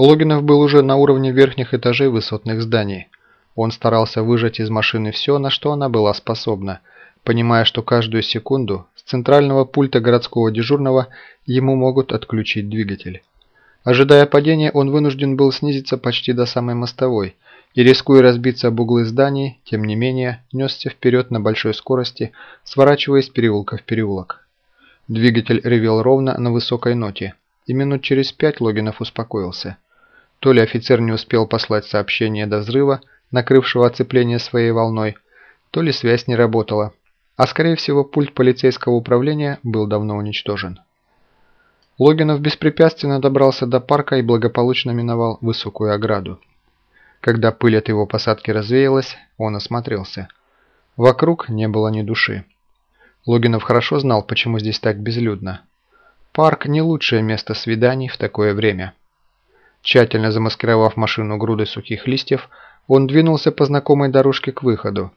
Логинов был уже на уровне верхних этажей высотных зданий. Он старался выжать из машины все, на что она была способна, понимая, что каждую секунду с центрального пульта городского дежурного ему могут отключить двигатель. Ожидая падения, он вынужден был снизиться почти до самой мостовой и, рискуя разбиться об углы зданий, тем не менее, несся вперед на большой скорости, сворачивая из переулка в переулок. Двигатель ревел ровно на высокой ноте, и минут через пять Логинов успокоился. То ли офицер не успел послать сообщение до взрыва, накрывшего оцепление своей волной, то ли связь не работала, а скорее всего пульт полицейского управления был давно уничтожен. Логинов беспрепятственно добрался до парка и благополучно миновал высокую ограду. Когда пыль от его посадки развеялась, он осмотрелся. Вокруг не было ни души. Логинов хорошо знал, почему здесь так безлюдно. Парк – не лучшее место свиданий в такое время. Тщательно замаскировав машину грудой сухих листьев, он двинулся по знакомой дорожке к выходу.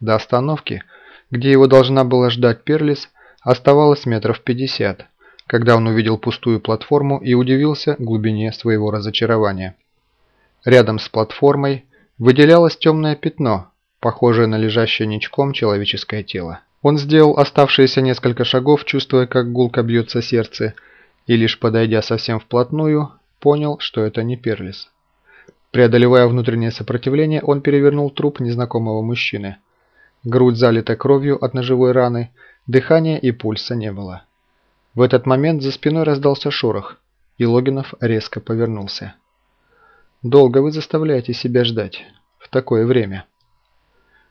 До остановки, где его должна была ждать Перлис, оставалось метров пятьдесят – когда он увидел пустую платформу и удивился глубине своего разочарования. Рядом с платформой выделялось темное пятно, похожее на лежащее ничком человеческое тело. Он сделал оставшиеся несколько шагов, чувствуя, как гулко бьется сердце, и лишь подойдя совсем вплотную, понял, что это не Перлис. Преодолевая внутреннее сопротивление, он перевернул труп незнакомого мужчины. Грудь залита кровью от ножевой раны, дыхания и пульса не было. В этот момент за спиной раздался шорох, и Логинов резко повернулся. «Долго вы заставляете себя ждать. В такое время».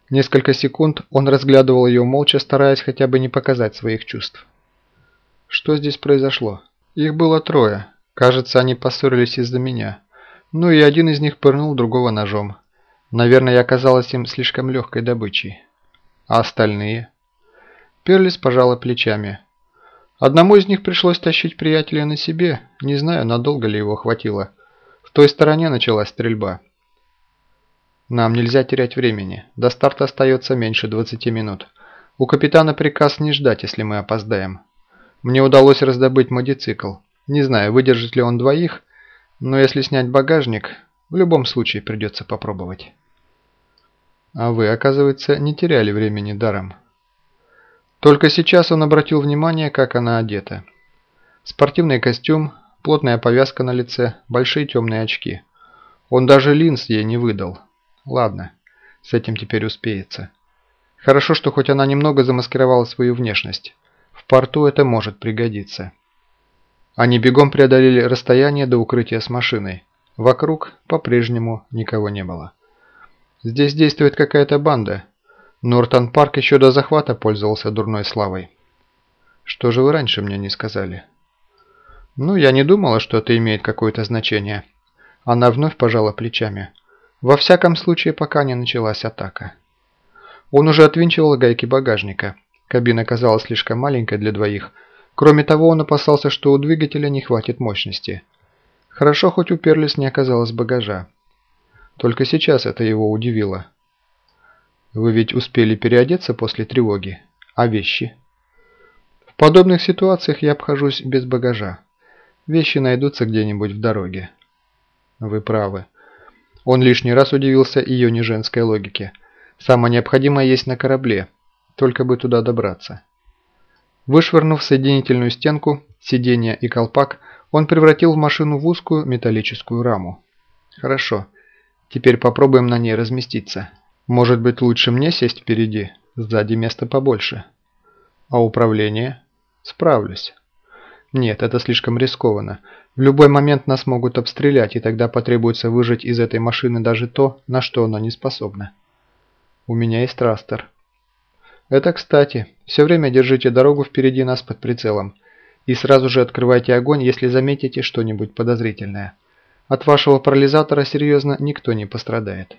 Несколько секунд он разглядывал ее молча, стараясь хотя бы не показать своих чувств. Что здесь произошло? Их было трое. Кажется, они поссорились из-за меня. Ну и один из них пырнул другого ножом. Наверное, я оказалась им слишком легкой добычей. А остальные? Перлис пожала плечами. Одному из них пришлось тащить приятеля на себе, не знаю, надолго ли его хватило. В той стороне началась стрельба. Нам нельзя терять времени. До старта остается меньше 20 минут. У капитана приказ не ждать, если мы опоздаем. Мне удалось раздобыть модицикл. Не знаю, выдержит ли он двоих, но если снять багажник, в любом случае придется попробовать. А вы, оказывается, не теряли времени даром. Только сейчас он обратил внимание, как она одета. Спортивный костюм, плотная повязка на лице, большие темные очки. Он даже линз ей не выдал. Ладно, с этим теперь успеется. Хорошо, что хоть она немного замаскировала свою внешность. В порту это может пригодиться. Они бегом преодолели расстояние до укрытия с машиной. Вокруг по-прежнему никого не было. Здесь действует какая-то банда, Нортон Парк еще до захвата пользовался дурной славой. Что же вы раньше мне не сказали? Ну, я не думала, что это имеет какое-то значение. Она вновь пожала плечами. Во всяком случае, пока не началась атака. Он уже отвинчивал гайки багажника. Кабина казалась слишком маленькой для двоих. Кроме того, он опасался, что у двигателя не хватит мощности. Хорошо, хоть у Перлис не оказалось багажа. Только сейчас это его удивило. Вы ведь успели переодеться после тревоги. А вещи? В подобных ситуациях я обхожусь без багажа. Вещи найдутся где-нибудь в дороге. Вы правы. Он лишний раз удивился ее неженской логике. Самое необходимое есть на корабле. Только бы туда добраться. Вышвырнув соединительную стенку, сиденье и колпак, он превратил в машину в узкую металлическую раму. Хорошо. Теперь попробуем на ней разместиться. Может быть, лучше мне сесть впереди? Сзади места побольше. А управление? Справлюсь. Нет, это слишком рискованно. В любой момент нас могут обстрелять, и тогда потребуется выжать из этой машины даже то, на что она не способна. У меня есть растер. Это кстати. Все время держите дорогу впереди нас под прицелом. И сразу же открывайте огонь, если заметите что-нибудь подозрительное. От вашего парализатора серьезно никто не пострадает.